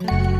Bye.